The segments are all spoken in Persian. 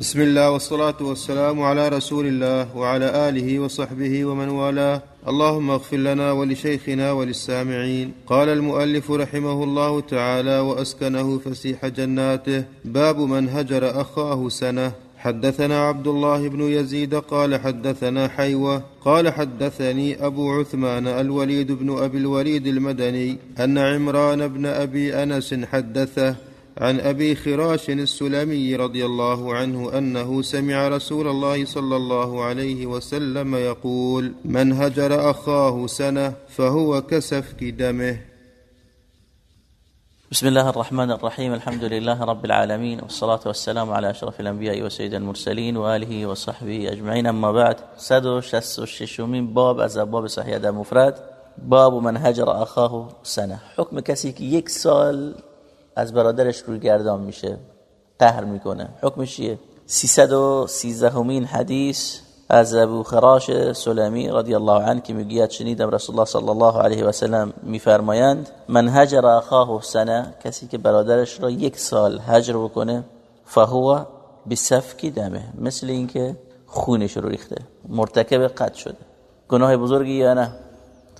بسم الله والصلاة والسلام على رسول الله وعلى آله وصحبه ومن والاه. اللهم اغفر لنا ولشيخنا وللسامعين. قال المؤلف رحمه الله تعالى وأسكنه فسيح جناته. باب من هجر أخاه سنة. حدثنا عبد الله بن يزيد قال حدثنا حيوة قال حدثني أبو عثمان الوليد بن أبي الوليد المدني أن عمران بن أبي أنس حدثه عن أبي خراش السلمي رضي الله عنه أنه سمع رسول الله صلى الله عليه وسلم يقول من هجر أخاه سنة فهو كسفك دمه. بسم الله الرحمن الرحيم الحمد لله رب العالمين والصلاة والسلام على أشرف الأنبياء وسيد المرسلين وآله وصحبه أجمعين. أما بعد 166 باب از باب صحيح مفرد. باب من هجر أخاه سنة. حکم کسی که از برادرش روی گردان میشه. قهر می‌کنه. حکمش چیه؟ 313 همین حدیث از ابو خراش سلمی رضی الله عنه که می‌گوید شنیدم رسول الله صلی الله علیه و سلم میفرمایند من هجر اخاه سنه کسی که برادرش را یک سال هجر بکنه فهو بسفک دمه مثل اینکه خونش رو ریخته. مرتکب قتل شده. گناه بزرگی یا نه؟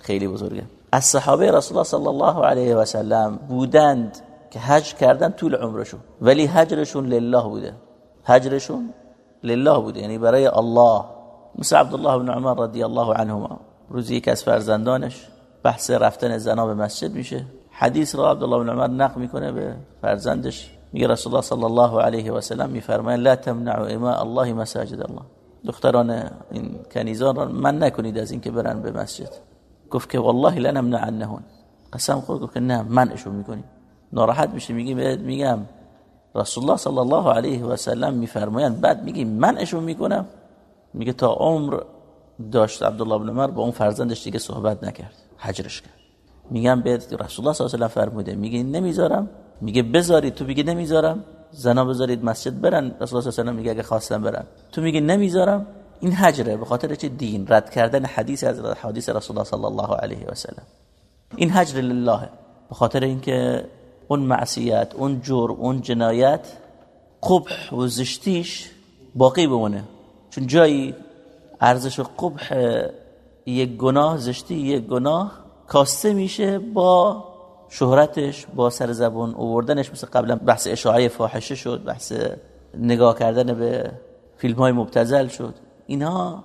خیلی بزرگه. از صحابه رسول الله صلی الله علیه و سلم بودند که حج کردن طول عمرشون. ولی حجرشون لله بوده. حجرشون لله بوده. یعنی برای الله. مثل عبدالله بن عمر رضی الله عنهما. روزی یک از فرزندانش بحث رفتن زنا به مسجد میشه. حدیث را عبدالله بن عمر نقل می‌کنه به فرزندش. میگه رسول الله صلی الله علیه و سلم میفرماید لا تمنعوا اماء الله مساجد الله. دختران این کنیزان را من نکنید از اینکه برن به مسجد. گفت که والله لنمنعنهن. قسم خود گفت که نه منعشون می‌کنیم. ناراحت میشه میگه میگم رسول الله صلی الله علیه و سلم میفرمایند. بعد میگی منعشون می‌کنم. میگه تا عمر داشت عبدالله بن عمر با اون فرزندش دیگه صحبت نکرد حجرش کرد. میگم به رسول الله صلی الله علیه و سلم فرموده. میگه نمی‌ذارم. میگه بذارید تو میگه نمی‌ذارم. زنا بذارید مسجد برن. رسول الله صلی الله علیه و سلم میگه اگه خواستم برن. تو میگه نمی‌ذارم. این حجره به خاطر چه دین؟ رد کردن حدیث از حدیث رسول الله صلی الله علیه و سلم. این حجر لله. به خاطر اینکه اون معصیت اون جور اون جنایت قبح و زشتیش باقی بمونه. چون جایی ارزش قبح یک گناه زشتی یک گناه کاسته میشه با شهرتش با سر زبون اووردنش. مثل قبلا بحث اشاعه فاحشه شد بحث نگاه کردن به فیلم های مبتزل شد. اینها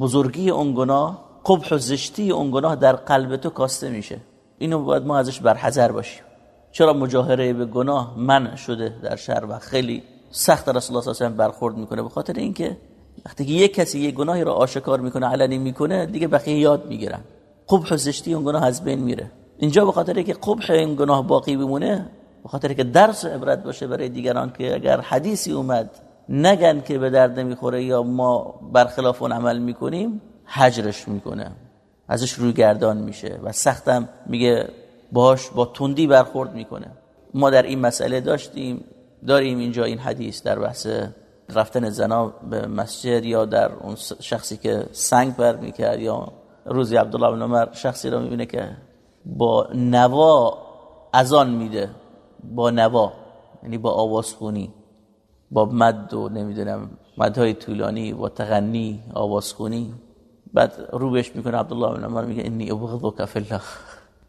بزرگی اون گناه قبح و زشتی اون گناه در قلب تو کاسته میشه. اینو باید ما ازش برحذر باشیم. چرا مجاهره به گناه من شده در شهر و خیلی سخت رسول الله صلی برخورد می‌کنه؟ به خاطر اینکه وقتی که یک کسی یک گناهی رو آشکار می‌کنه علنی می‌کنه دیگه بقیه یاد می‌گیرن. قبح و زشتی اون گناه از بین میره. اینجا به خاطر اینکه قبح این گناه باقی بمونه به خاطر که درس عبرت باشه برای دیگران که اگر حدیثی اومد نگن که به درد نمی‌خوره یا ما برخلاف اون عمل می‌کنیم حجرش می‌کنه. ازش روی گردان میشه و سختم میگه باش با تندی برخورد می‌کنه. ما در این مسئله داشتیم داریم اینجا این حدیث در بحث رفتن زنا به مسجد یا در اون شخصی که سنگ بر می‌کرد یا روزی عبدالله بن عمر شخصی رو می‌بینه که با نوا اذان میده. با نوا یعنی با آوازخونی با مد و نمی‌دونم مدهای طولانی با تغنی آوازخونی. بعد رو بهش می‌کنه عبدالله بن عمر میگه انی ابغضک فی الله.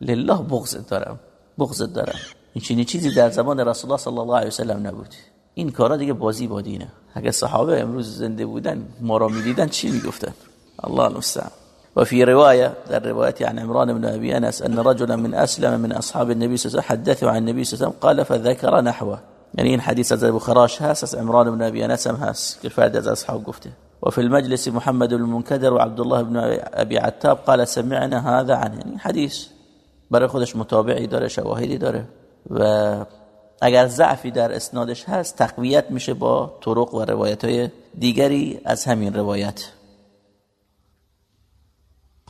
لله بغض دارم بغض دارم. این چنین چیزی در زمان رسول الله صلی الله علیه و سلم نبود. این کارا دیگه بازی با دینه. اگه صحابه امروز زنده بودن ما را می‌دیدن چی می‌گفتن؟ الله المستعان وفي رواية در رواية عن عمران بن أبي أنس أن رجلا من أسلم من أصحاب النبي صلى الله عليه وسلم حدثه عن النبي صلى الله عليه وسلم قال فذكر نحوه. يعني إن حديث أبو خراش هاس عمران بن أبي أنس هم هاس كالفرد از أصحاب قفته وفي المجلس محمد بن المنكدر وعبد الله بن أبي عتاب قال سمعنا هذا عنه. يعني حديث برای خودش متابعی داره شواهدی داره و اگر ضعفی در اسنادش هست تقویت میشه با طرق و روایت های دیگری از همین روایت.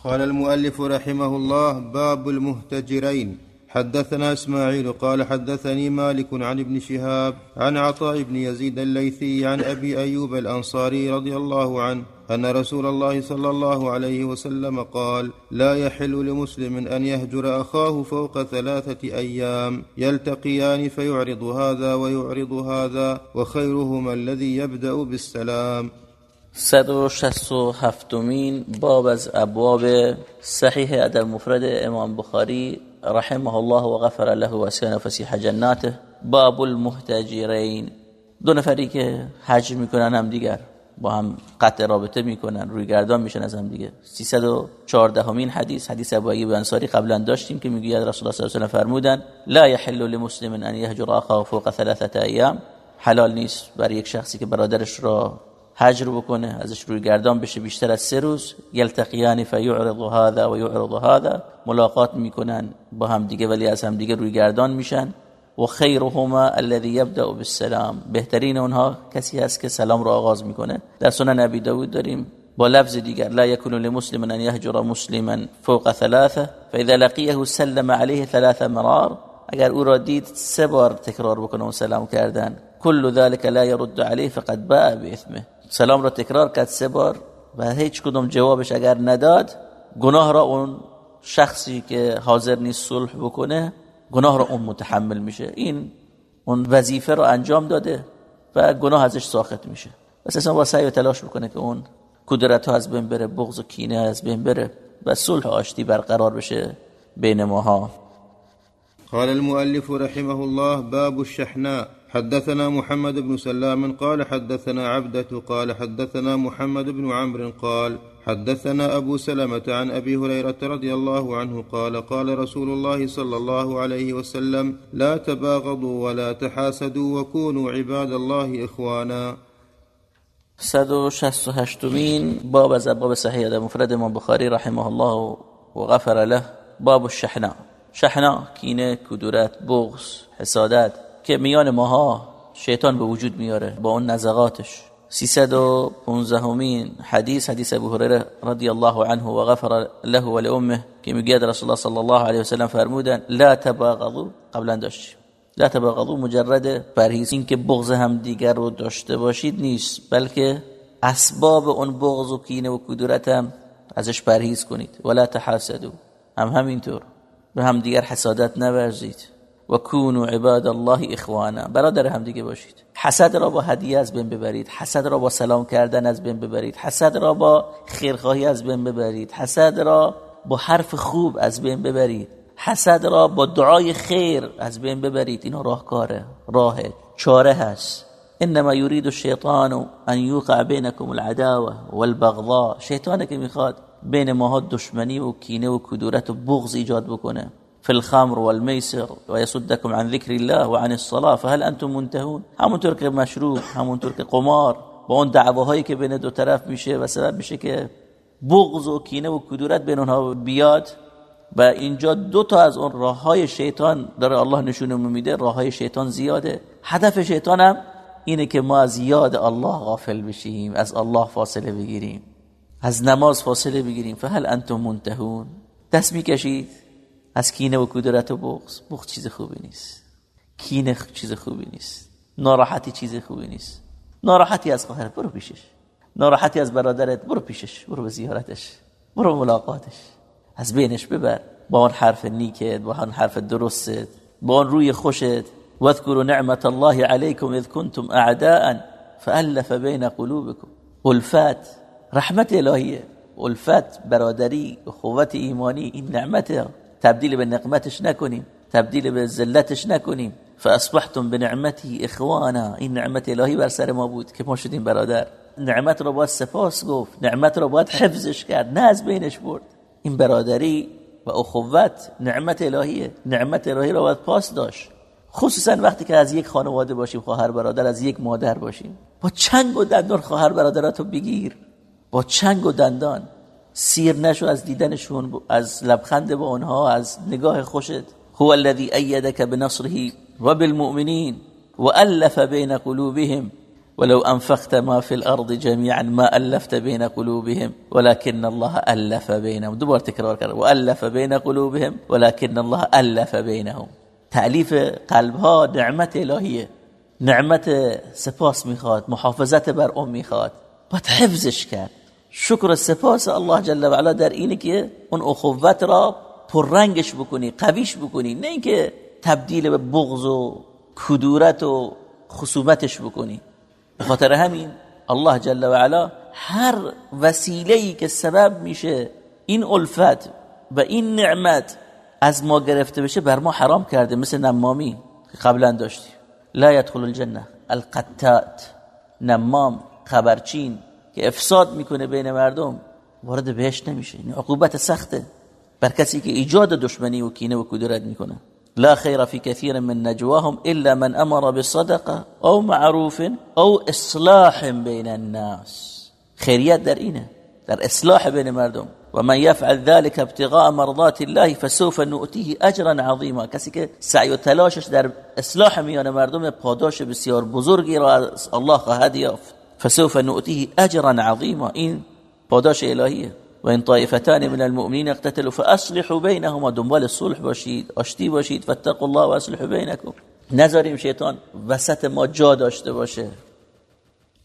قال المؤلف رحمه الله باب المهتجرين حدثنا اسماعيل قال حدثني مالك عن ابن شهاب عن عطاء بن يزيد الليثي عن ابي ايوب الانصاري رضي الله عنه أن رسول الله صلى الله عليه وسلم قال لا يحل لمسلم أن يهجر أخاه فوق ثلاثة أيام يلتقيان فيعرض هذا ويعرض هذا وخيرهما الذي يبدأ بالسلام. 167 مین باب از ابواب صحیح ادب مفرد امام بخاری رحمه الله و غفر له و اسکن فسیح جناته. باب المهتجرین دو نفری که حج میکنن هم دیگر. با هم قطع رابطه می‌کنن روی گردان میشن از هم دیگه. 314 همین حدیث حدیث ابو ایوب انصاری قبلا داشتیم که می‌گوید رسول الله صلی الله علیه و فرمودن لا يحل لمسلم ان يهجر اخاه فوق ثلاثه ایام. حلال نیست برای یک شخصی که برادرش را هجر بکنه ازش روی گردان بشه بیشتر از سه روز. یلتقیان فیعرض هذا و یعرض هذا. ملاقات می‌کنن با هم دیگه ولی از هم دیگه روی گردان میشن. و خیرهما الذي يبدا بالسلام. بهترین اونها کسی هست که سلام را آغاز می‌کنه. در سنن ابی داود داریم با لفظ دیگر لا يكون لمسلم ان يهجر مسلما فوق ثلاثه فاذا لقيه سلم عليه ثلاث مرار. اگر او را دید سه بار تکرار بکنه و سلام کردن. كل ذلك لا يرد عليه فقد باء باثمه سلام را تکرار کرد سه بار و هیچ کدوم جوابش اگر نداد گناه را اون شخصی که حاضر نیست صلح بکنه گناه را اون متحمل میشه. این اون وظیفه رو انجام داده و گناه ازش ساخت میشه. بس اصلا با سعی و تلاش بکنه که اون کدرت ها از بین بره بغض و کینه از بین بره و صلح آشتی برقرار بشه بین ماها. قال المؤلف رحمه الله باب الشحناء. حدثنا محمد بن سلام قال حدثنا عبدة قال حدثنا محمد بن عمرو قال حدثنا أبو سلمة عن أبي هريرة رضي الله عنه قال قال رسول الله صلى الله عليه وسلم لا تباغضوا ولا تحاسدوا وكونوا عباد الله إخوانا. 168 مين باب از باب صحیح در مفرد امام بخاری رحمه الله و غفر له. باب الشحناء شحنا کینه کدورت بغض حسادت. که میان ماها شیطان به وجود میاره با اون نزغاتش. 315 همین حدیث حدیث ابو هریره رضی الله عنه و غفر له و لامه که میگه رسول الله صلی الله علیه و سلم فرمودن لا تباغضوا قبلا داشت لا تباغضوا مجرد پرهیز. این که بغض هم دیگر رو داشته باشید نیست بلکه اسباب اون بغض و کینه و کدورت هم ازش پرهیز کنید. ولا تحاسدوا هم همینطور. به هم دیگر حسادت نورزید. و کونوا عباد الله اخوانا برادر هم دیگه باشید. حسد را با هدیه از بین ببرید. حسد را با سلام کردن از بین ببرید. حسد را با خیرخواهی از بین ببرید. حسد را با حرف خوب از بین ببرید. حسد را با دعای خیر از بین ببرید. اینا راهکاره. راه چاره هست. انما يريد الشيطان ان يوقع بينكم العداوه والبغضاء. شیطانه که می‌خواد بین ماها دشمنی و کینه و کدورت و بغض ایجاد بکنه. في الخمر والميسر ويصدكم عن ذكر الله وعن الصلاة فهل أنتم منتهون؟ همونطور که مشروب همونطور که قمار. با اون دعواهایی که بین دو طرف میشه و سبب میشه که بغض و کینه و کدورت بین اونها بیاد و اینجا دو تا از اون راه های شیطان داره الله نشونمون میده راه های شیطان زیاده. هدف شیطان هم اینه که ما از یاد الله غافل بشیم از الله فاصله بگیریم از نماز فاصله بگیریم. فهل انتم منتهون؟ دست می‌کشید؟ از کینه و کدرت و بغض. بغض چیز خوبی نیست. کینه چیز خوبی نیست. ناراحتی چیز خوبی نیست. ناراحتی از خواهرت برو پیشش. ناراحتی از برادرت برو پیشش. برو به زیارتش. برو ملاقاتش. از بینش ببر. با اون حرف نیکت با اون حرف درستت با اون روی خوشت. واذكروا نعمت الله عليكم اذ كنتم اعداء فالف بين قلوبكم الفت رحمت الهیه. الفت برادری اخوت ایمانی. این نعمته. تبدیل به نقمتش نکنیم تبدیل به ذلتش نکنیم. فاصبحتم بنعمتی اخوانا. این نعمت الهی بر سر ما بود که ما شدیم برادر. نعمت رو باید سپاس گفت نعمت رو باید حفظش کرد نه از بینش برد. این برادری و اخوت نعمت الهیه نعمت الهی رو باید پاس داشت. خصوصا وقتی که از یک خانواده باشیم خواهر برادر از یک مادر باشیم. با چنگ و دندان خواهر برادراتو بگیر. با چنگ و دندان. سیر نشو از دیدنشون از لبخند با اونها از نگاه خوشت. هو الذي إيدك بنصره وبالمؤمنين والف بين قلوبهم ولو انفقت ما في الأرض جميعا ما الفت بين قلوبهم ولكن الله الف بينهم دوبار تکرار کرد والف بين قلوبهم ولكن الله الف بينهم تعلیف قلبها نعمت الهیه. نعمت سپاس میخواد محافظت بر اون میخواد. باید حفظش کرد. شکر سپاس الله جل و علا در اینه که اون اخوت را پررنگش بکنی قویش بکنی نه اینکه تبدیل به بغض و کدورت و خصومتش بکنی. به خاطر همین الله جل و علا هر وسیله‌ای که سبب میشه این الفت و این نعمت از ما گرفته بشه بر ما حرام کرده مثل نمامی که قبلا داشتیم. لا يدخل الجنه القتات نمام خبرچین. که افساد می‌کنه بین مردم وارد بهش نمیشه. این عقوبت سخته. بر کسی که ایجاد دشمنی و کینه و کدورت می‌کنه. لا خير في كثير من نجواهم الا من امر بصدقه او معروف او اصلاح بين الناس. خیریت در اینه در اصلاح بین مردم. و من يفعل ذلك ابتغاء مرضات الله فسوف نؤتيه اجرا عظيما کسی که سعی و تلاشش در اصلاح میان مردم پاداش بسیار بزرگی را از الله خواهد یافت. فسوف نؤتيه اجرا عظيما. این پاداش الهیه و این طایفتان من المؤمنین اقتتلوا فأصلحوا بینهما دنبال صلح باشید آشتی باشید فاتقوا الله و اصلحوا بینکم نذاریم شیطان وسط ما جا داشته باشه.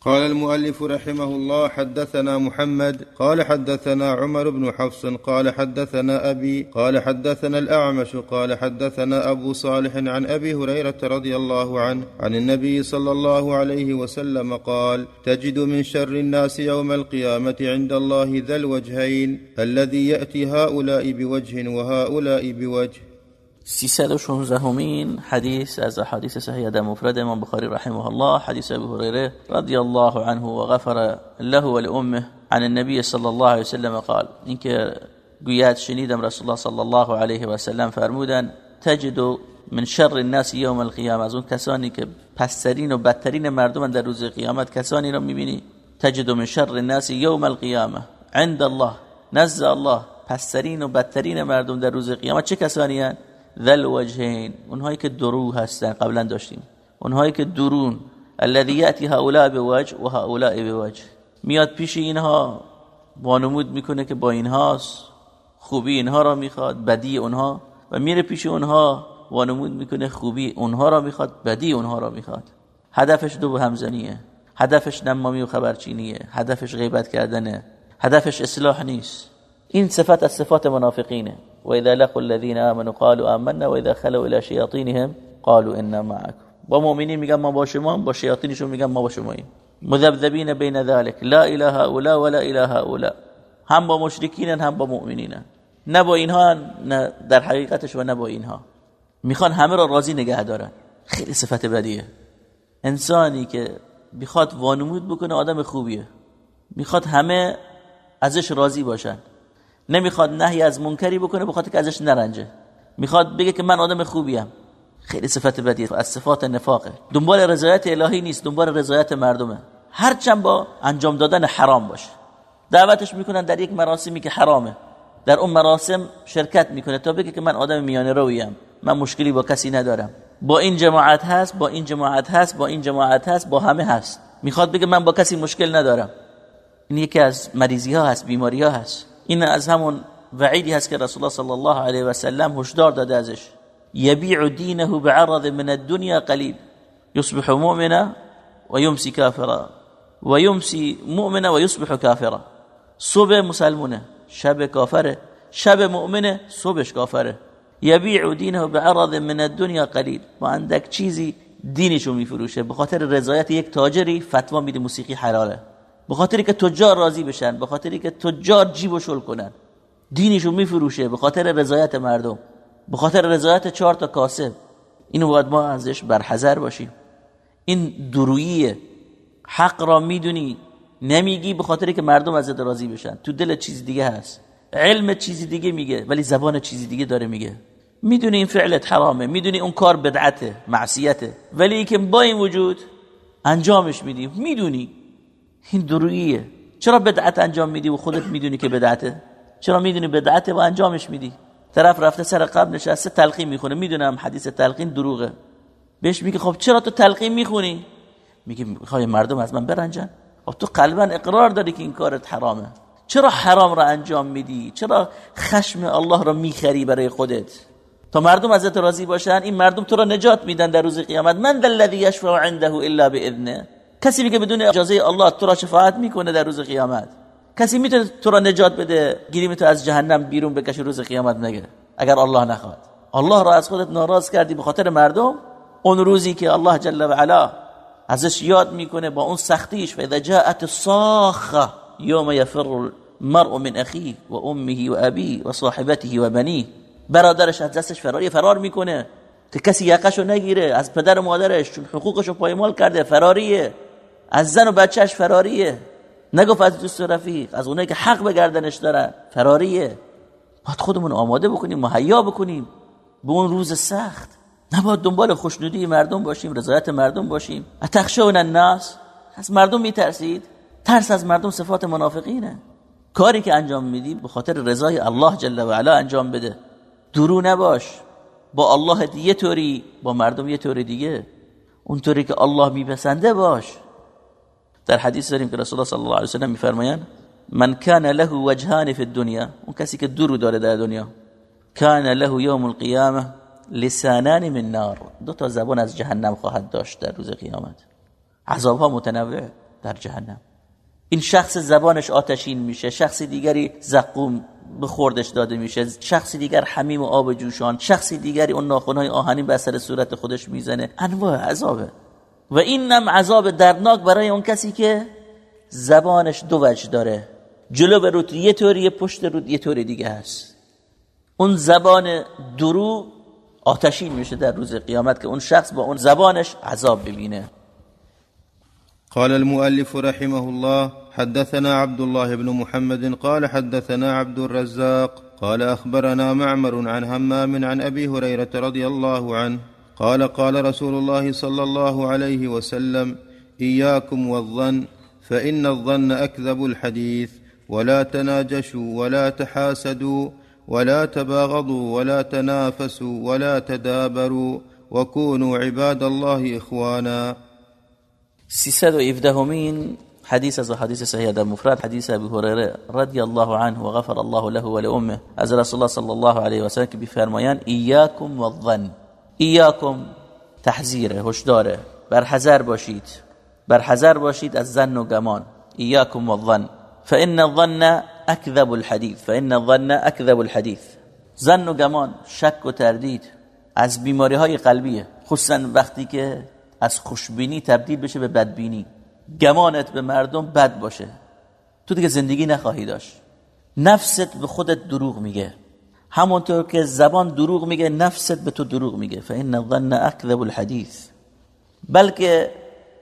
قال المؤلف رحمه الله حدثنا محمد قال حدثنا عمر بن حفص قال حدثنا أبي قال حدثنا الأعمش قال حدثنا أبو صالح عن أبي هريرة رضي الله عنه عن النبي صلى الله عليه وسلم قال تجد من شر الناس يوم القيامة عند الله ذا الوجهين الذي يأتي هؤلاء بوجه وهؤلاء بوجه. 316 همین حدیث از حدیث صحیح در مفرد امام بخاری رحمه الله حدیث ابو رضی الله عنه و غفر له و لامه عن النبي صلی الله علیه وسلم قال اینکه گوید شنیدم رسول الله صلی الله علیه و سلم فرمودن تجد من شر الناس یوم القیامه از اون کسانی که پسترین و بدترین مردم در روز قیامت کسانی را می‌بینی. تجد من شر الناس یوم القیامه عند الله نزد الله پسترین و بدترین مردم در روز قیامت چه کسانی هستند؟ ذل وجهین اونهایی که درو هستن قبلا داشتیم. اونهایی که درون الذي یاتی هؤلاء بوجه و هؤلاء بوجه. میاد پیش اینها وانمود می‌کنه که با اینهاست. خوبی اینها را می‌خواد بدی اونها. و میره پیش اونها وانمود می‌کنه خوبی اونها را می‌خواد بدی اونها را می‌خواد. هدفش دو همزنیه. هدفش نمامی و خبرچینیه. هدفش غیبت کردنه. هدفش اصلاح نیست. این صفت از صفات منافقینه. و اذا لقوا الذين امنوا قالوا آمنا و اذا خلوا الى شياطينهم قالوا انا معكم با مؤمنین میگن ما با شما با شیاطینشون میگن ما با شماییم مذبذبین بین ذلك لا اله هؤلاء ولا اله هؤلاء. هم با مشرکین هم با مؤمنین نه با اینها نه در حقیقتش و نه با اینها. می‌خوان همه را راضی نگه دارن. خیلی صفت بدیه. انسانی که می‌خواد وانمود بکنه آدم خوبیه. می‌خواد همه ازش راضی باشن. نمی‌خواد نهی از منکری بکنه بخاطر که ازش نرنجه. می‌خواد بگه که من آدم خوبیم. خیلی صفت بدی. از صفات نفاقه. دنبال رضایت الهی نیست. دنبال رضایت مردمه. هرچند با انجام دادن حرام باشه. دعوتش می‌کنن در یک مراسمی که حرامه. در اون مراسم شرکت می‌کنه تا بگه که من آدم میانه رویم. من مشکلی با کسی ندارم. با این جماعت هست با این جماعت هست با این جماعت هست با همه هست. می‌خواد بگه من با کسی مشکل ندارم. این یکی از مریضی ها هست بیماری ها هست. این از همون وعیدی هست که رسول الله صلی الله علیه و سلم هشدار داده ازش. یبیع دینه بعرض من الدنيا قلیل. یصبح مؤمنا و یمسی کافرا. و یمسی مؤمنا و یصبح کافرا. صبح مسلمونه شب کافره. شب مؤمنه صبحش کافره. یبیع دینه بعرض من الدنيا قلیل. با اندک چیزی دینشو میفروشه. به خاطر رضایت یک تاجری فتوا میده موسیقی حلاله. به خاطری که تجار راضی بشن به خاطری که تجار جیب شل کنن. دینشو میفروشه به خاطر رضایت مردم به خاطر رضایت چهار تا کاسب اینو باید ما ازش برحذر باشیم. این دروییه حق را می‌دونی نمیگی به خاطری که مردم ازت راضی بشن. تو دل چیز دیگه هست. علم چیزی دیگه میگه ولی زبان چیزی دیگه داره میگه. می‌دونی این فعلت حرامه می‌دونی اون کار بدعته معصیته. ولی که با این وجود انجامش میدی می‌دونی این دروییه چرا بدعت انجام میدی و خودت می‌دونی که بدعته؟ چرا می‌دونی بدعته و انجامش میدی؟ طرف رفته سر قبل نشسته تلقین می‌خونه. می‌دونم حدیث تلقین دروغه. بهش میگه خب چرا تو تلقین می‌خونی؟ میگه می‌خوای مردم از من برنجن. خب تو قلبا اقرار داری که این کارت حرامه. چرا حرام را انجام میدی؟ چرا خشم الله را می‌خری برای خودت؟ تا مردم ازت راضی باشن این مردم تو را نجات میدن در روز قیامت. من الذی یشفع عنده الا باذنه کسی میگه بدون اجازه الله تو را شفاعت می‌کنه در روز قیامت. کسی می‌تونه تو را نجات بده گیریم تو از جهنم بیرون بکشه روز قیامت نگه. اگر الله نخواد. الله را از خودت ناراض کردی به خاطر مردم اون روزی که الله جل و علا ازش یاد می‌کنه با اون سختیش و اذا جاءت الصاخه یوم یفر المرء من اخیه و امه و ابی و صاحبته و بنیه برادرش از دستش فراری فرار می‌کنه. که کسی یقشو نگیره از پدر و مادرش چون حقوقشو پایمال کرده فراریه. از زن و بچهش فراریه نگفت از دوست و رفیق از اونایی که حق به گردنش دارن فراریه باید خودمون آماده بکنیم مهیا بکنیم. به اون روز سخت. نباید دنبال خوشنودی مردم باشیم رضایت مردم باشیم. اتخشون الناس. از مردم میترسید؟ ترس از مردم صفات منافقینه. کاری که انجام میدی به خاطر رضای الله جل و علا انجام بده. درو نباش. با الله یه طوری با مردم یه طوری دیگه. اونطوری که الله میپسنده باش. در حدیث داریم که رسول الله صلی الله علیه و سلم میفرمایند من کان له وجهان فی الدنیا. اون کسی که درو داره در دنیا. کان له یوم القیامه لسانان من نار. دو تا زبان از جهنم خواهد داشت در روز قیامت. عذاب ها متنوع در جهنم. این شخص زبانش آتشین میشه شخص دیگری زقوم به خوردش داده میشه شخصی دیگر حمیم و آب جوشان شخصی دیگری اون ناخونهای آهنین به اثر صورت خودش می‌زنه. انواع عذابه. و این عذاب درناک برای اون کسی که زبانش دو وجه داره. جلو روت یه طوری پشت روت یه طوری دیگه هست. اون زبان درو آتشین میشه در روز قیامت که اون شخص با اون زبانش عذاب ببینه. قال المؤلف رحمه الله حدثنا عبد الله بن محمد قال حدثنا عبد الرزاق قال اخبرنا معمر عن همام عن ابي هريره رضي الله عنه قال قال رسول الله صلى الله عليه وسلم إياكم والظن فإن الظن أكذب الحديث ولا تناجشوا ولا تحاسدوا ولا تباغضوا ولا تنافسوا ولا تدابروا وكونوا عباد الله إخوانا. 317 همین حدیث از حدیث صحیح در مفرد حدیث ابی هریره رضی الله عنه و غفر الله له و لامه از رسول الله صلی الله علیه و سلم که بفرمایان ایاکم والظن. ایاکم تحذیر هشداره. بر حذر باشید. بر حذر باشید از ظن و گمان. ایاکم والظن. فان الظن اکذب الحديث. فان الظن اکذب الحديث. ظن و گمان شک و تردید از بیماری های قلبیه خصوصا وقتی که از خوشبینی تبدیل بشه به بدبینی. گمانت به مردم بد باشه. تو دیگه زندگی نخواهی داشت. نفست به خودت دروغ میگه. همونطور که زبان دروغ میگه نفست به تو دروغ میگه. فان الظن اکذب الحديث. بلکه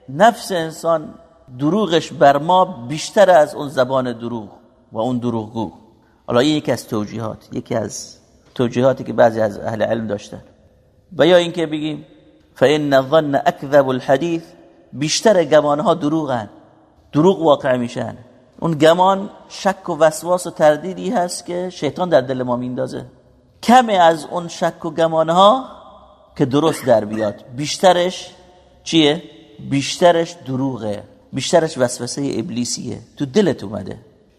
نفس انسان دروغش بر ما بیشتر از اون زبان دروغ و اون دروغگو. حالا این یکی از توجیهات یکی از توجیهاتی که بعضی از اهل علم داشتن. و یا اینکه بگیم فان الظن اکذب الحديث بیشتر گمان ها دروغن. دروغ واقع میشن. اون گمان شک و وسواس و تردیدی هست که شیطان در دل ما میندازه کمی از اون شک و گمان ها که درست در بیاد. بیشترش چیه؟ بیشترش دروغه. بیشترش وسوسه ابلیسیه. تو دلت اومده.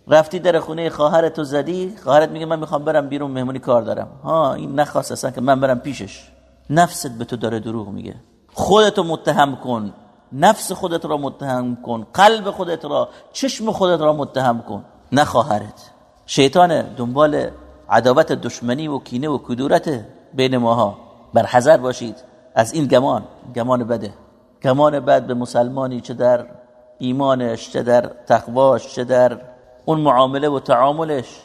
رفتی در خونه خواهرتو زدی خواهرت میگه من می‌خوام برم بیرون مهمونی کار دارم. ها این نخواست اصلا که من برم پیشش. نفست به تو داره دروغ میگه. خودتو متهم کن. نفس خودت را متهم کن قلب خودت را چشم خودت را متهم کن. نه خواهرت. شیطان دنبال عداوت دشمنی و کینه و کدورت بین ماها. بر حذر باشید. از این گمان گمان بده. گمان بد به مسلمانی چه در ایمانش چه در تقواش چه در اون معامله و تعاملش.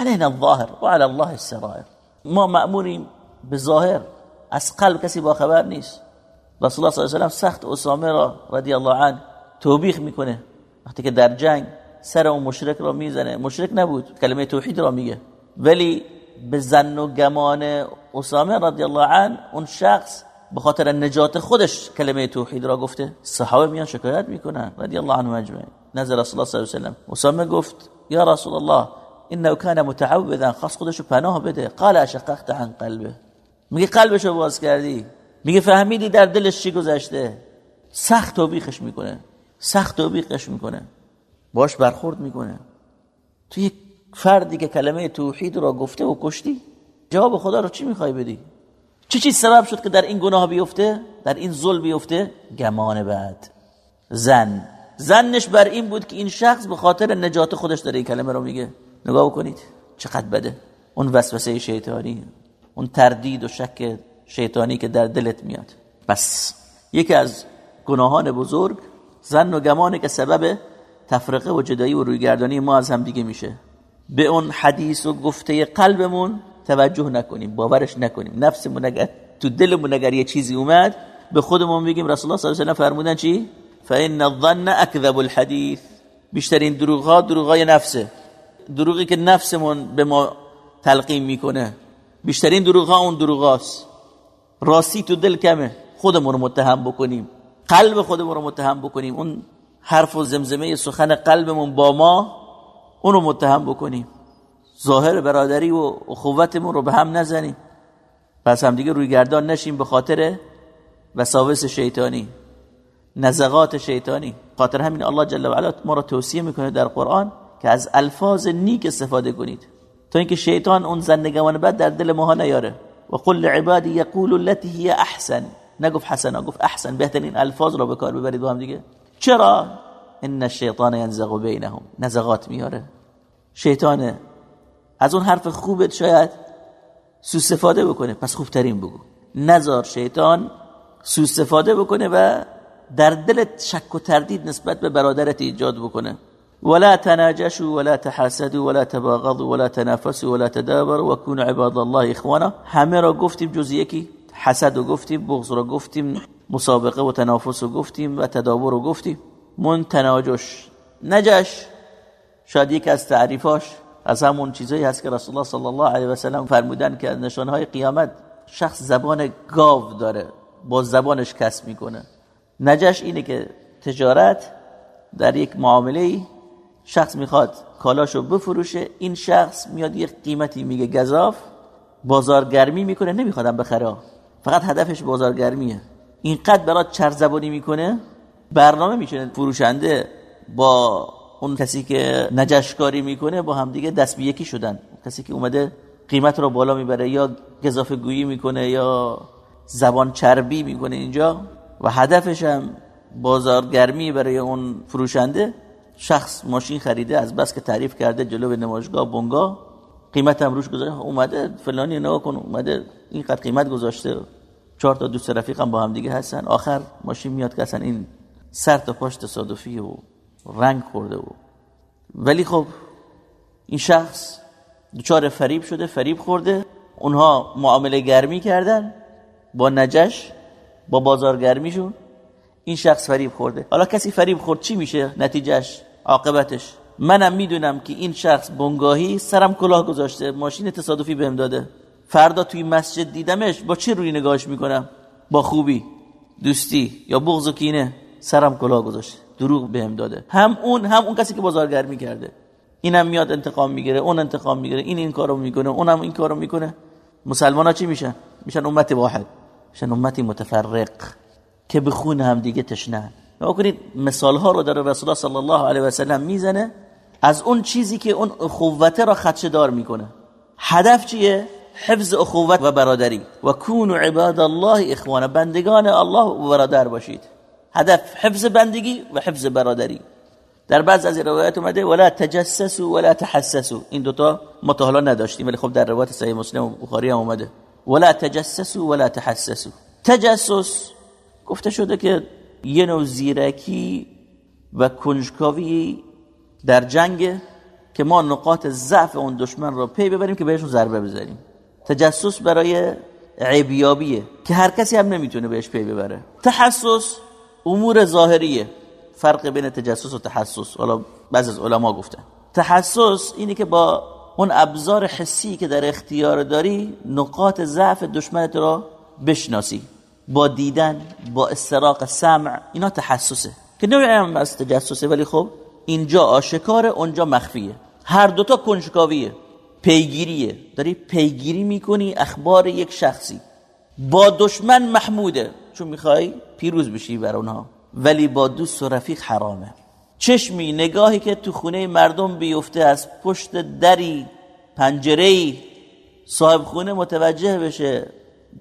علينا الظاهر و علی الله السرائر. ما مأموریم به ظاهر. از قلب کسی با خبر نیست. رسول الله صلی الله علیه و سخت اسامه را رضی الله عنه توبیخ می‌کنه وقتی که در جنگ سر اون مشرک را می‌زنه مشرک نبود کلمه توحید را میگه ولی به زن و گمان اسامه رضی الله عنه اون شخص به خاطر نجات خودش کلمه توحید را گفته صحابه میان شکایت می‌کنن رضی الله عنهم اجمعین نزل رسول الله صلی الله علیه و اسامه گفت یا رسول الله انه كان متعوذا خاص خودشو پناه بده قال اشققت عن قلبه میگه قلبشو باز کردی میگه فهمیدی در دلش چی گذشته؟ سخت توبیخش می‌کنه. سخت توبیخش می‌کنه. باش برخورد می‌کنه. تو یک فردی که کلمه توحید را گفته و کشتی جواب خدا رو چی می‌خوای بدی؟ چه چیز سبب شد که در این گناه بیفته؟ در این ظلم بیفته؟ گمان بعد. زن. زنش بر این بود که این شخص به خاطر نجات خودش داره این کلمه رو میگه. نگاه بکنید. چقدر بده. اون وسوسه شیطانی. اون تردید و شک شیطانی که در دلت میاد. بس. یکی از گناهان بزرگ زن و گمانه که سبب تفرقه و جدایی و رویگردانی ما از هم دیگه میشه. به اون حدیث و گفته قلبمون توجه نکنیم باورش نکنیم. نفسمون اگر تو دلمون اگر یه چیزی اومد به خودمون بگیم رسول الله صلی الله علیه و فرمودن چی؟ فان الظن اكذب الحديث. بیشترین دروغ ها دروغ های نفسه. دروغی که نفسمون به ما تلقیم می‌کنه. بیشترین دروغ ها اون دروغ هاست راستی تو دل کمه. خودمون رو متهم بکنیم. قلب خودمون رو متهم بکنیم. اون حرف و زمزمه سخن قلبمون با ما اون رو متهم بکنیم. ظاهر برادری و اخوتمون رو به هم نزنیم. پس هم دیگه روی گردان نشیم به خاطر وساوس شیطانی. نزغات شیطانی. خاطر همین الله جل و علا ما رو توصیه می‌کنه در قرآن که از الفاظ نیک استفاده کنید. تا اینکه شیطان اون زندگان بعد در دل ماها نیاره. و قل لعبادی یقول التي هي احسن نگفت حسنا گفت احسن بهترین الفاظ رو به کار ببرید با هم دیگه. چرا؟ ان الشیطان ينزغ بینهم نزغات میاره. شیطان از اون حرف خوبت شاید سو استفاده بکنه. پس خوبترین بگو. نزار شیطان سو استفاده بکنه و در دلت شک و تردید نسبت به برادرت ایجاد بکنه. ولا تناجشوا ولا تحاسدوا ولا تباغضوا ولا تنافسوا ولا تدابروا وكونوا عباد الله اخوانا همه را گفتیم جز یکی حسد رو گفتیم بغض رو گفتیم مسابقه و تنافس رو گفتیم و تدابر رو گفتیم. من تناجش نجش شاید یک از تعریفاش از همون چیزایی هست که رسول الله صلی الله علیه و سلم فرمودن که نشانهای قیامت شخص زبان گاو داره با زبانش کس می‌کنه. نجش اینه که تجارت در یک معامله شخص می‌خواد کالاشو بفروشه این شخص میاد یک قیمتی میگه گذاف بازارگرمی می‌کنه نمیخوادم بخره فقط هدفش بازارگرمیه اینقدر برات چرزبانی می‌کنه برنامه میشه فروشنده با اون کسی که نجشکاری می‌کنه با همدیگه دست به یکی شدن. کسی که اومده قیمت رو بالا می‌بره یا گذافه گویی می‌کنه یا زبان چربی می‌کنه اینجا و هدفش هم بازارگرمی برای اون فروشنده شخص ماشین خریده از بس که تعریف کرده جلو نمایشگاه بنگاه قیمت هم روش گذاشته اومده فلانی نگاه کن اومده اینقدر قیمت گذاشته. چهار تا دوست رفیق هم با هم دیگه هستن. آخر ماشین میاد که اصلا این سر تا پاش تصادفی و رنگ خورده و ولی خب این شخص دچار فریب شده فریب خورده. اونها معامله گرمی کردن با نجش با بازارگرمیشون. این شخص فریب خورده. حالا کسی فریب خورد چی میشه؟ نتیجهش عاقبتش. منم می‌دونم که این شخص بنگاهی سرم کلاه گذاشته ماشین تصادفی بهم داده. فردا توی مسجد دیدمش با چه روی نگاهش می‌کنم؟ با خوبی. دوستی یا بغض و کینه؟ سرم کلاه گذاشته. دروغ بهم داده. هم اون هم اون کسی که بازارگرمی کرده اینم میاد انتقام می‌گیره اون انتقام می‌گیره این این کارو می‌کنه اونم این کارو می‌کنه. مسلمان ها چی میشن؟ میشن امت واحد. میشن امتی متفرق. که به خون هم دیگه تشنه کنید مثال ها رو در رسول الله صلی الله علیه و سلم می‌زنه. از اون چیزی که اون اخوته را خدشه دار می‌کنه. هدف چیه؟ حفظ اخوت و برادری. و کونوا عباد الله اخوان بندگان الله و برادر باشید. هدف حفظ بندگی و حفظ برادری. در بعض از روایات اومده ولا تجسسوا ولا تحسسوا. این دوتا ما تا حالا نداشتیم ولی خب در روایت صحیح مسلم و بخاری هم اومده. ولا تجسسوا ولا تحسسوا. تجسس گفته شده که یه نوع زیرکی و کنجکاوی در جنگ که ما نقاط ضعف اون دشمن رو پی ببریم که بهشون ضربه بزنیم. تجسس برای عیبیابیه که هر کسی هم نمی‌تونه بهش پی ببره. تحسس امور ظاهریه. فرق بین تجسس و تحسس. حالا بعض از علما گفتن. تحسس اینه که با اون ابزار حسی که در اختیار داری نقاط ضعف دشمنت رو بشناسی. با دیدن با استراق سمع اینا تحسسه. که نوعی از تجسسه ولی خب اینجا آشکاره اونجا مخفیه. هر دوتا کنجکاویه پیگیریه. داری پیگیری می‌کنی اخبار یک شخصی. با دشمن محموده. چون می‌خوای پیروز بشی بر اونها. ولی با دوست و رفیق حرامه. چشمی نگاهی که تو خونه مردم بیفته از پشت دری پنجره صاحب خونه متوجه بشه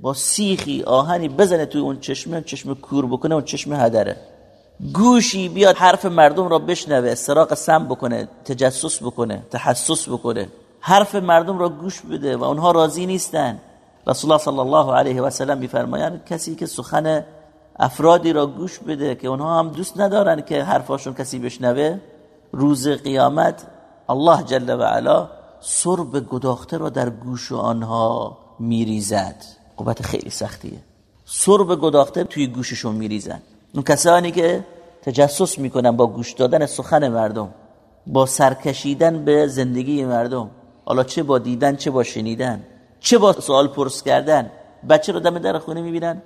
با سیخی آهنی بزنه توی اون چشمه چشم کور بکنه اون چشمه هدره. گوشی بیاد حرف مردم را بشنوه سراغ سم بکنه تجسس بکنه تحسس بکنه. حرف مردم را گوش بده و اونها راضی نیستن. رسول الله صلی الله علیه و سلم میفرمایند کسی که سخن افرادی را گوش بده که اونها هم دوست ندارن که حرفاشون کسی بشنوه روز قیامت الله جل و علا سرب گداخته را در گوش آنها میریزد. قوت خیلی سختیه. سرب گداخته توی گوششون میریزن. اون کسانی که تجسس می‌کنن با گوش دادن سخن مردم با سرکشیدن به زندگی مردم. حالا چه با دیدن چه با شنیدن چه با سوال پرس کردن. بچه رو دم در خونه می‌بینن.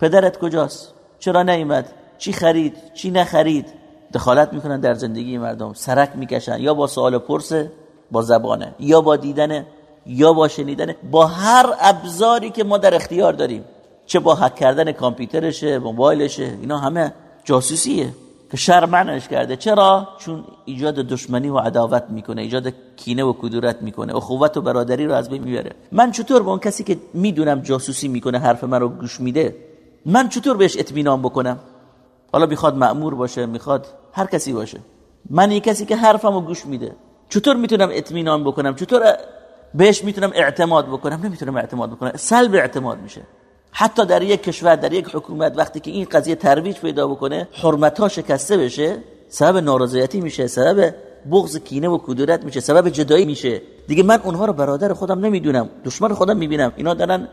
پدرت کجاست؟ چرا نیومد؟ چی خرید؟ چی نخرید؟ دخالت می‌کنن در زندگی مردم. سرک می‌کشن. یا با سوال پرسه با زبانه. یا با دیدن یا با شنیدن با هر ابزاری که ما در اختیار داریم. چه با حک کردن کامپیوترشه موبایلشه اینا همه جاسوسیه که شر معنیش کرده. چرا؟ چون ایجاد دشمنی و عداوت می‌کنه ایجاد کینه و کدورت می‌کنه اخوت و برادری رو از بین می‌بره. من چطور با اون کسی که می‌دونم جاسوسی می‌کنه حرف من رو گوش میده من چطور بهش اطمینان بکنم؟ حالا می‌خواد مأمور باشه می‌خواد هر کسی باشه. من یک کسی که حرفمو گوش میده. چطور می‌تونم اطمینان بکنم؟ چطور بهش می‌تونم اعتماد بکنم نمی‌تونم اعتماد بکنم. سلب اعتماد میشه. حتی در یک کشور در یک حکومت وقتی که این قضیه ترویج پیدا بکنه حرمت شکسته بشه سبب نارضایتی میشه سبب بغض کینه و کدورت میشه سبب جدایی میشه. دیگه من اونها رو برادر خودم نمی‌دونم دشمن خودم می‌بینم. اینا دارن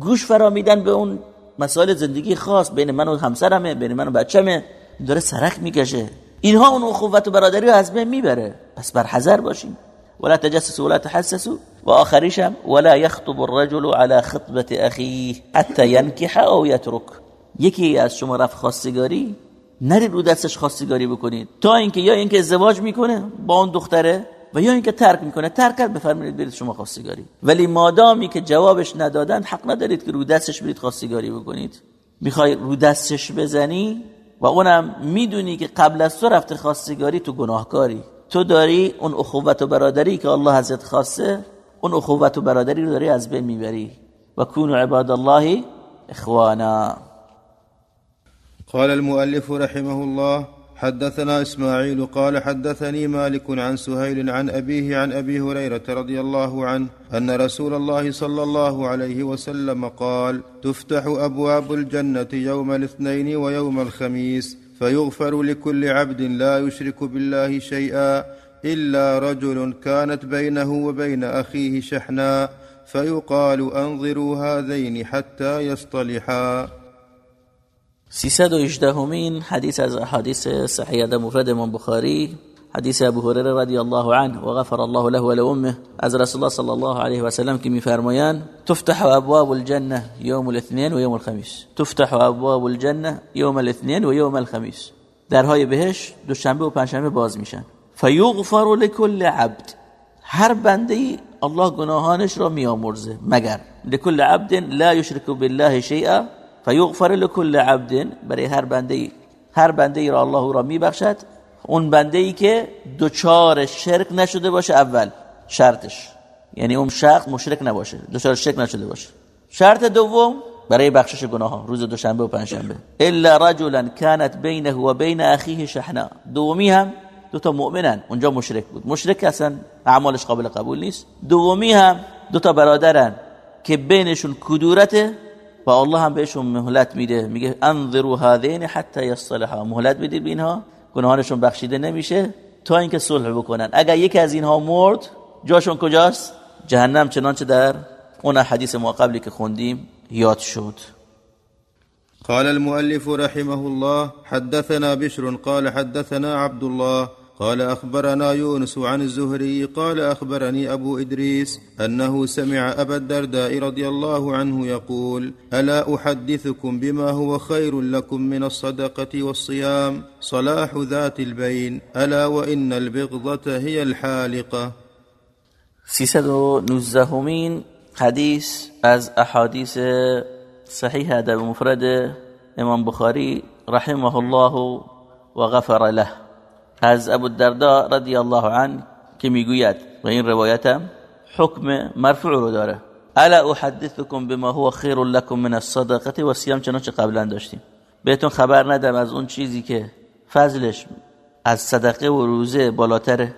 گوش فرا میدن به اون مسائل زندگی خاص بین من و همسرمه بین من و بچمه داره سرک می‌کشه. اینها اون اخوت و برادری رو از بین می‌بره. پس بر حذر باشیم. ولا تجسسوا ولا تحسسوا. واخرشم ولا يخطب الرجل على خطبه اخيه حتى ينكح او يترك. یکی از شما رفت خواستگاری نرید رو دستش خواستگاری بکنید. تا اینکه یا اینکه ازدواج می‌کنه با اون دختره و یا اینکه ترک می‌کنه. ترک کرد بفرمایید برید شما خواستگاری. ولی مادامی که جوابش ندادن حق ندارید که رو دستش برید خواستگاری بکنید. می‌خوای رو دستش بزنی؟ و اونم می‌دونی که قبل از تو رفته خواستگاری تو گناهکاری. تو داری اون اخوت و برادری که الله ازت خواسته اون اخوت و برادری رو داری از بین میبری. و کونو عباد الله اخوانا. قال المؤلف رحمه الله حدثنا اسماعيل قال حدثني مالك عن سهيل عن ابيه عن ابي هريره رضي الله عنه ان رسول الله صلى الله عليه وسلم قال تفتح ابواب الجنة يوم الاثنين ويوم الخميس فيغفر لكل عبد لا يشرك بالله شيئا إلا رجل كانت بينه وبين أخيه شحناء فيقال أنظروا هذين حتى يصطلحا. 318 همین حدیث از حدیث صحیح مفرد امام بخاری. حدیث ابو هریره رضی الله عنه و غفر الله له و لامه. از رسول الله صلی الله علیه و سلم که میفرمایند تفتح ابواب الجنه يوم الاثنين و يوم الخميس تفتح ابواب الجنه يوم الاثنين و يوم الخميس درهای بهش دوشنبه و پنجشنبه باز میشن. فیغفر لكل عبد. هر بنده ای الله گناهانش را میامرزه مگر. لكل عبد لا يشرك بالله شيئا فیغفر لكل عبد. برای هر بنده ای هر بنده ای را الله را میبخشد. اون بنده ای که دوچار شرک نشده باشه اول شرطش. یعنی اون شخص مشرک نباشه دوچار شرک نشده باشه. شرط دوم برای بخشش گناه ها روز دوشنبه و پنجشنبه. الا رجلا كانت بينه و بین اخیه شحنا دومی هم دو تا مؤمنن اونجا مشرک بود. مشرک اصلا اعمالش قابل قبول نیست. دومی هم دو تا برادرن که بینشون کدورته و الله هم بهشون مهلت میده. میگه انظروا هذین حتی یصلحا. مهلت بدید به اینها. گناهانشون بخشیده نمیشه تا اینکه صلح بکنن. اگر یکی از اینها مرد جاشون کجاست؟ جهنم. چنانچه در اون حدیث ما قبلی که خوندیم یاد شد. قال المؤلف رحمه الله حدثنا بشر قال حدثنا عبد الله قال أخبرنا يونس عن الزهري قال أخبرني أبو إدريس أنه سمع أبا الدرداء رضي الله عنه يقول ألا أحدثكم بما هو خير لكم من الصدقة والصيام؟ صلاح ذات البين ألا وإن البغضة هي الحالقة. 319 همین حدیث از احادیث صحیح ادب مفرد إمام بخاری رحمه الله و غفر له. از ابو الدرداء رضی الله عنه که می‌گوید و این روایتم حکم مرفوع رو داره. الا احدثكم بما هو خیر لكم من الصدقه و سیام چنانچه قبلا داشتیم. بهتون خبر ندم از اون چیزی که فضلش از صدقه و روزه بالاتره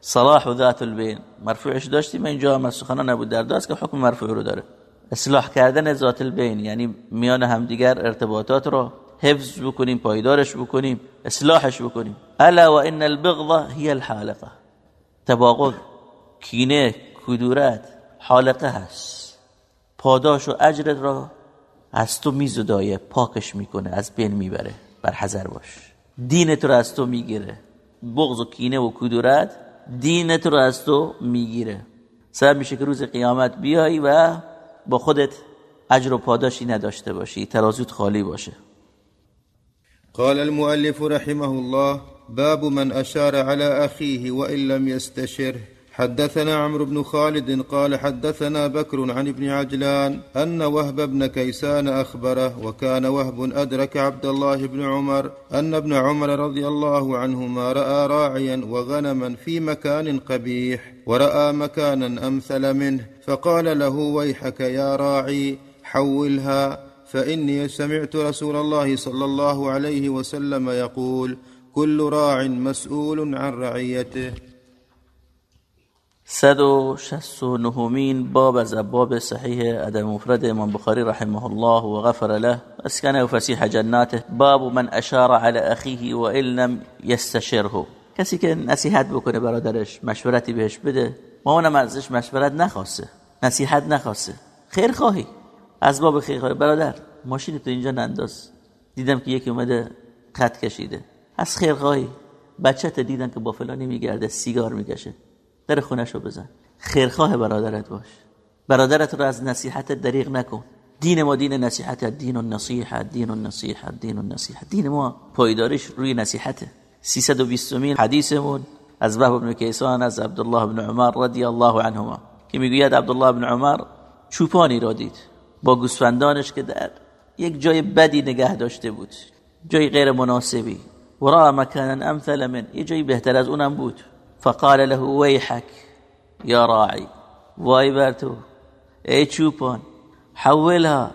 صلاح و ذات البین. مرفوعش داشتیم اینجا هم از سخنان ابو دردا است که حکم مرفوع رو داره. اصلاح کردن ذات البین یعنی میان همدیگر ارتباطات رو حفظ بکنیم پایدارش بکنیم اصلاحش بکنیم. الا و ان البغض هي الحالقه. تباغض کینه کدورت حالقه هست. پاداش و اجرت را از تو میزدایه پاکش می‌کنه از بین می‌بره. بر حذر باش. دینت رو از تو می‌گیره. بغض و کینه و کدورت دینت رو از تو می‌گیره. سبب میشه که روز قیامت بیای و با خودت اجر و پاداشی نداشته باشی ترازوت خالی باشه. قال المؤلف رحمه الله باب من أشار على أخيه وإن لم يستشره حدثنا عمرو بن خالد قال حدثنا بكر عن ابن عجلان أن وهب بن كيسان أخبره وكان وهب أدرك عبد الله بن عمر أن ابن عمر رضي الله عنهما رأى راعيا وغنما في مكان قبيح ورأى مكانا أمثل منه فقال له ويحك يا راعي حولها. فإني سمعت رسول الله صلى الله عليه وسلم يقول كل راع مسؤول عن رعيته. و و نهمین باب از ابواب صحیح أدب مفرد امام بخاری رحمه الله و غفر له. اسکنه فسیح جناته. باب من أشار على اخیه و لم یستشره کسی که نصیحت بکنه برادرش مشورتی بهش بده. ما اونم ازش مشورت نخواسته. نصیحت نخواسته. خیر خواهی. از باب خیر برادر ماشین تو اینجا ننداز. دیدم که یکی اومده خط کشیده. از خیر خواهی بچت دیدن که با فلانی میگرده سیگار می‌کشه. در خونش رو بزن. خیرخواه برادرت باش. برادرت رو از نصیحت دریغ نکن. دین ما دین نصیحت دین و نصیحت دین و نصیحت دین و نصیحت. دین ما پایدارش روی نصیحته. 320 مین حدیثمون از وهب بن کیسان از عبدالله بن عمر رضی الله عنهما که می‌گوید عبدالله بن عمر چوپانی را دید. با گوسفندانش که در یک جای بدی نگه داشته بود جای غیر مناسبی. و را مکانا امثل من یه جای بهتر از اونم بود. فقال له ويحك يا راعي وای بر تو ای چوپان حولها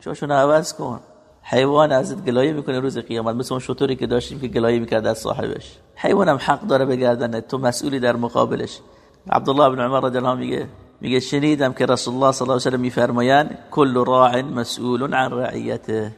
چوشون عوض کن. حیوان ازت گلایه می‌کنه روز قیامت. مثل اون شطوری که داشتیم که گلایه می‌کرد از صاحبش. حیوانم حق داره بگردن تو مسئولی در مقابلش. عبدالله بن عمر رضی میگه میگه شنیدم که رسول الله صلی الله علیه و سلم میفرمایند کل راع مسئول عن رعیته.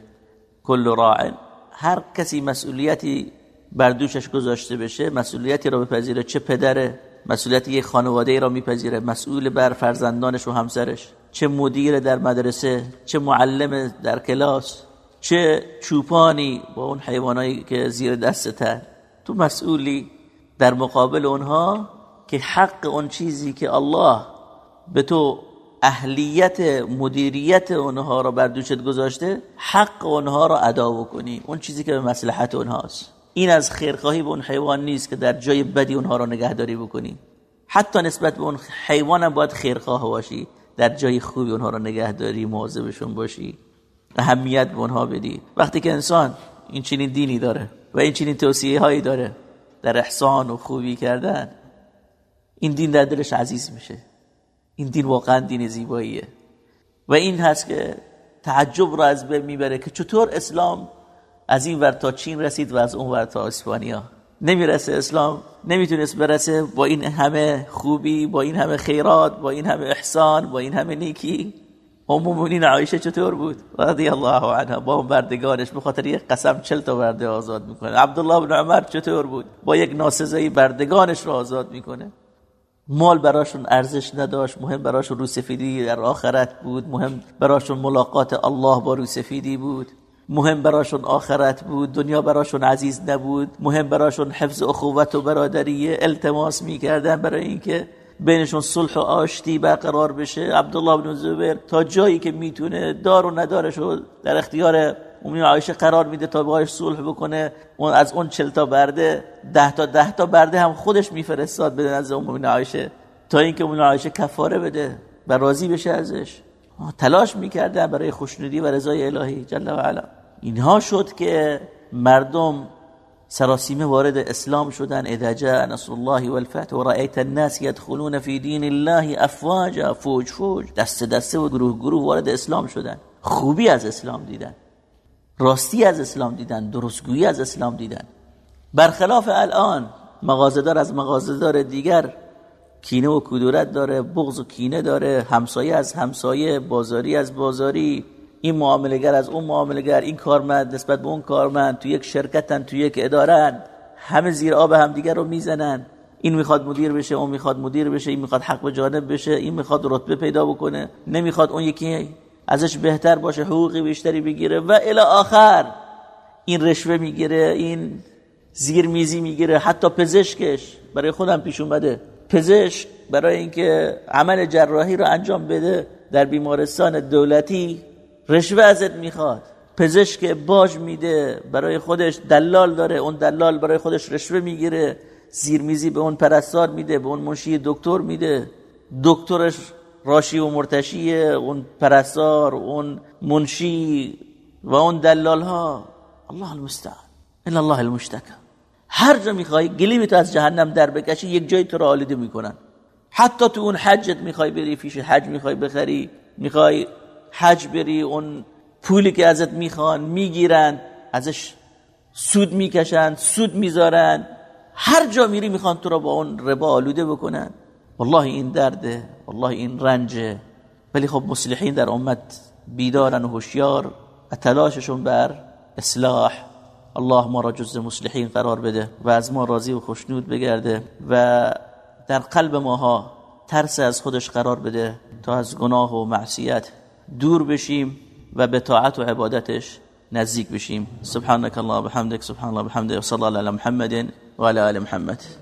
کل راع هر کسی مسئولیتی بر دوشش گذاشته بشه مسئولیتی را بپذیره چه پدره مسئولیت یک خانواده را میپذیره مسئول بر فرزندانش و همسرش چه مدیر در مدرسه چه معلم در کلاس چه چوپانی با اون حیوانایی که زیر دستتن تو مسئولی در مقابل اونها که حق اون چیزی که الله به تو اهلیت مدیریت اونها را بر دوشت گذاشته حق اونها را ادا بکنی. اون چیزی که به مصلحت اونهاست. این از خیرخواهی به اون حیوان نیست که در جای بدی اونها را نگهداری بکنی. حتی نسبت به اون حیوان هم باید خیرخواه باشی. در جای خوبی اونها را نگهداری مواظبشون باشی. اهمیت به اونها بدی. وقتی که انسان این چنین دینی داره و این چنین توصیه هایی داره در احسان و خوبی کردن این دین در دلش عزیز میشه. این دین واقعا دین زیباییه. و این هست که تعجب را از بین می‌بره که چطور اسلام از این ور تا چین رسید و از اون ور تا اسپانیا. نمی‌رسه اسلام نمی‌تونست برسه با این همه خوبی با این همه خیرات با این همه احسان با این همه نیکی. ام مومنین عایشه چطور بود؟ رضی الله عنها با اون بردگانش به خاطر یک قسم چل تا برده آزاد می‌کنه. عبدالله بن عمر چطور بود؟ با یک ناسزایی بردگانش رو آزاد می‌کنه. مال براشون ارزش نداشت مهم براشون روسفیدی در آخرت بود مهم براشون ملاقات الله با روسفیدی بود مهم براشون آخرت بود دنیا براشون عزیز نبود مهم براشون حفظ اخوت و برادریه التماس می‌کردن برای اینکه بینشون صلح و آشتی برقرار بشه. عبدالله بن زبیر تا جایی که می‌تونه دار و ندارش رو در اختیار امین عایشه قرار میده تا باهاش صلح بکنه اون از اون چل تا برده ده تا ده تا برده هم خودش میفرستاد به نزد امین عایشه تا اینکه امین عایشه کفاره بده و راضی بشه ازش. تلاش می‌کردن برای خوشنودی و رضای الهی جل و علا. اینها شد که مردم سراسیمه وارد اسلام شدن. اذا جاء نصر الله والفتح و رأیت الناس يدخلون في دین الله افواجا فوج فوج. دست دسته و گروه گروه وارد اسلام شدن. خوبی از اسلام دیدن. راستی از اسلام دیدن درستگویی از اسلام دیدن. برخلاف الان مغازدار از مغازدار دیگر کینه و کدورت داره بغض و کینه داره همسایه از همسایه بازاری از بازاری این معاملگر از اون معاملگر این کارمند نسبت به اون کارمند تو یک شرکتن تو یک ادارن همه زیر آب همدیگر رو می‌زنن. این می‌خواد مدیر بشه اون می‌خواد مدیر بشه این می‌خواد حق به جانب بشه این می‌خواد رتبه پیدا بکنه. نمی‌خواد اون یکی ازش بهتر باشه حقوقی بیشتری بگیره و الی آخر این رشوه می‌گیره این زیر میزی می‌گیره حتی پزشکش برای خودم پیش اومده. پزشک برای اینکه عمل جراحی رو انجام بده در بیمارستان دولتی رشوه ازت می‌خواد. پزشک باج میده برای خودش دلال داره اون دلال برای خودش رشوه می‌گیره. زیرمیزی به اون پرستار میده به اون منشی دکتر میده. دکترش راشی و مرتشیه اون پرستار اون منشی و اون دلال ها الله المستعان. الا الله المشتکى هر جا می‌خوای گلیمی تو از جهنم در بکشی یک جای تو را آلوده می‌کنن. حتی تو اون حجت می‌خوای بری فیش حج می‌خوای بخری می‌خوای حج بری اون پولی که ازت می‌خوان می‌گیرن ازش سود می‌کشن سود می‌ذارن. هر جا میری می‌خوان تو را با اون ربا آلوده بکنن. والله این درده والله این رنجه ولی خب مصلحین در امت بیدارن و هوشیار تلاششون بر اصلاح. الله ما را جز مصلحین قرار بده و از ما راضی و خوشنود بگرده و در قلب ماها ترس از خودش قرار بده تا از گناه و معصیت دور بشیم و به طاعت و عبادتش نزدیک بشیم. سبحانك الله بحمدك سبحان الله بحمدك وصلى الله على محمد وعلى آل محمد.